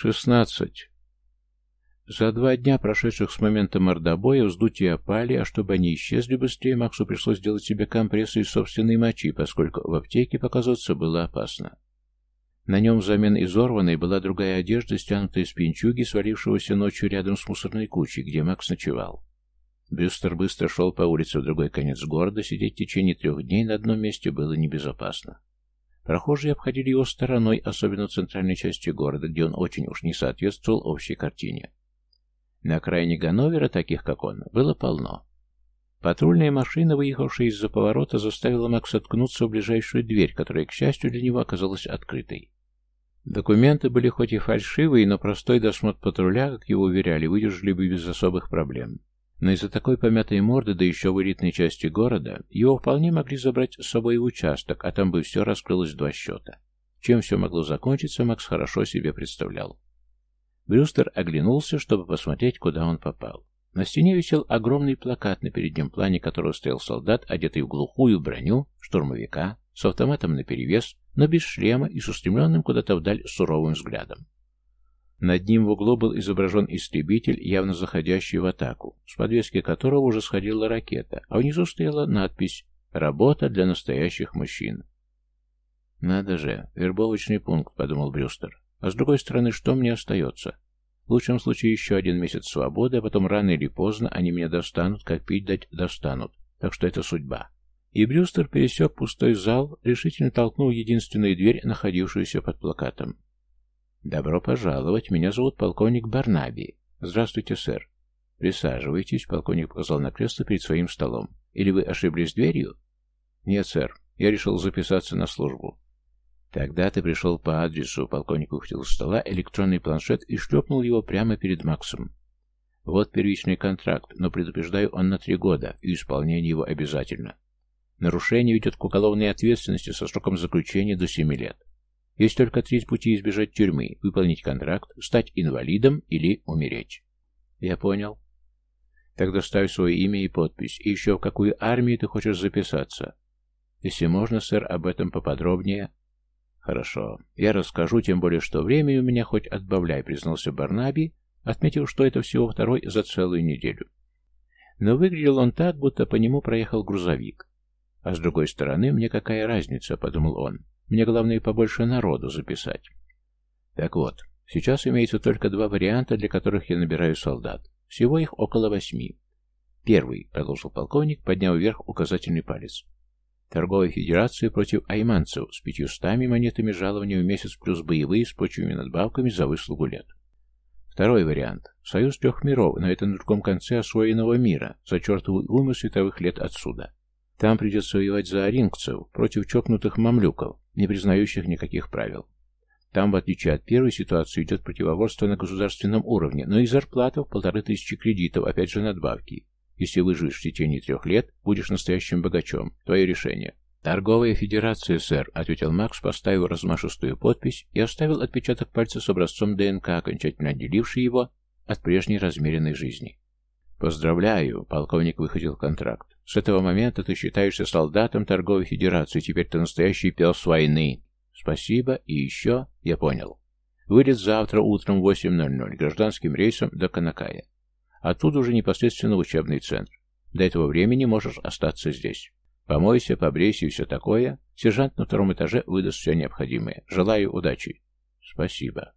Шестнадцать. За два дня, прошедших с момента мордобоя, вздутия опали, а чтобы они исчезли быстрее, Максу пришлось делать себе компрессы из собственной мочи, поскольку в аптеке показываться было опасно. На нем взамен изорванной была другая одежда, стянутая с пинчуги, свалившегося ночью рядом с мусорной кучей, где Макс ночевал. Брюстер быстро шел по улице в другой конец города, сидеть в течение трех дней на одном месте было небезопасно. Прохожие обходили его стороной, особенно в центральной части города, где он очень уж не соответствовал общей картине. На окраине Ганновера, таких как он, было полно. Патрульная машина, выехавшая из-за поворота, заставила Макса ткнуться в ближайшую дверь, которая, к счастью, для него оказалась открытой. Документы были хоть и фальшивые, но простой досмотр патруля, как его уверяли, выдержали бы без особых проблем. Но из-за такой помятой морды, да еще в элитной части города, его вполне могли забрать с собой в участок, а там бы все раскрылось в два счета. Чем все могло закончиться, Макс хорошо себе представлял. Брюстер оглянулся, чтобы посмотреть, куда он попал. На стене висел огромный плакат, на переднем плане которого стоял солдат, одетый в глухую броню, штурмовика, с автоматом наперевес, но без шлема и с устремленным куда-то вдаль суровым взглядом. Над ним в углу был изображен истребитель, явно заходящий в атаку, с подвески которого уже сходила ракета, а внизу стояла надпись «Работа для настоящих мужчин». «Надо же, вербовочный пункт», — подумал Брюстер. «А с другой стороны, что мне остается? В лучшем случае еще один месяц свободы, а потом рано или поздно они меня достанут, как пить дать достанут. Так что это судьба». И Брюстер пересек пустой зал, решительно толкнул единственную дверь, находившуюся под плакатом. «Добро пожаловать. Меня зовут полковник Барнаби. Здравствуйте, сэр. Присаживайтесь», — полковник показал на кресло перед своим столом. «Или вы ошиблись дверью?» «Нет, сэр. Я решил записаться на службу». «Тогда ты пришел по адресу», — полковник ухватил с стола электронный планшет и шлепнул его прямо перед Максом. «Вот первичный контракт, но предупреждаю, он на три года, и исполнение его обязательно. Нарушение ведет к уголовной ответственности со сроком заключения до семи лет. Есть только три пути избежать тюрьмы – выполнить контракт, стать инвалидом или умереть. Я понял. Тогда ставь свое имя и подпись. И еще в какую армию ты хочешь записаться? Если можно, сэр, об этом поподробнее. Хорошо. Я расскажу, тем более, что времени у меня хоть отбавляй, признался Барнаби, отметив, что это всего второй за целую неделю. Но выглядел он так, будто по нему проехал грузовик. А с другой стороны, мне какая разница, подумал он. Мне главное побольше народу записать. Так вот, сейчас имеется только два варианта, для которых я набираю солдат. Всего их около восьми. Первый, продолжил полковник, подняв вверх указательный палец. Торговая федерация против айманцев с пятьюстами монетами жалования в месяц плюс боевые с прочими надбавками за выслугу лет. Второй вариант. Союз трех миров, но это на другом конце освоенного мира, за чертову умы световых лет отсюда. Там придется воевать за орингцев против чокнутых мамлюков, не признающих никаких правил. Там, в отличие от первой ситуации, идет противоборство на государственном уровне, но и зарплата в полторы тысячи кредитов, опять же надбавки. Если выживешь в течение трех лет, будешь настоящим богачом. Твое решение. «Торговая федерация, сэр», — ответил Макс, поставив размашистую подпись и оставил отпечаток пальца с образцом ДНК, окончательно отделивший его от прежней размеренной жизни. «Поздравляю», — полковник выходил контракт. «С этого момента ты считаешься солдатом торговой федерации, теперь ты настоящий пес войны». «Спасибо, и еще...» «Я понял. Вылет завтра утром в 8.00 гражданским рейсом до Канакая. Оттуда уже непосредственно в учебный центр. До этого времени можешь остаться здесь. Помойся, побрейся и все такое. Сержант на втором этаже выдаст все необходимое. Желаю удачи». «Спасибо».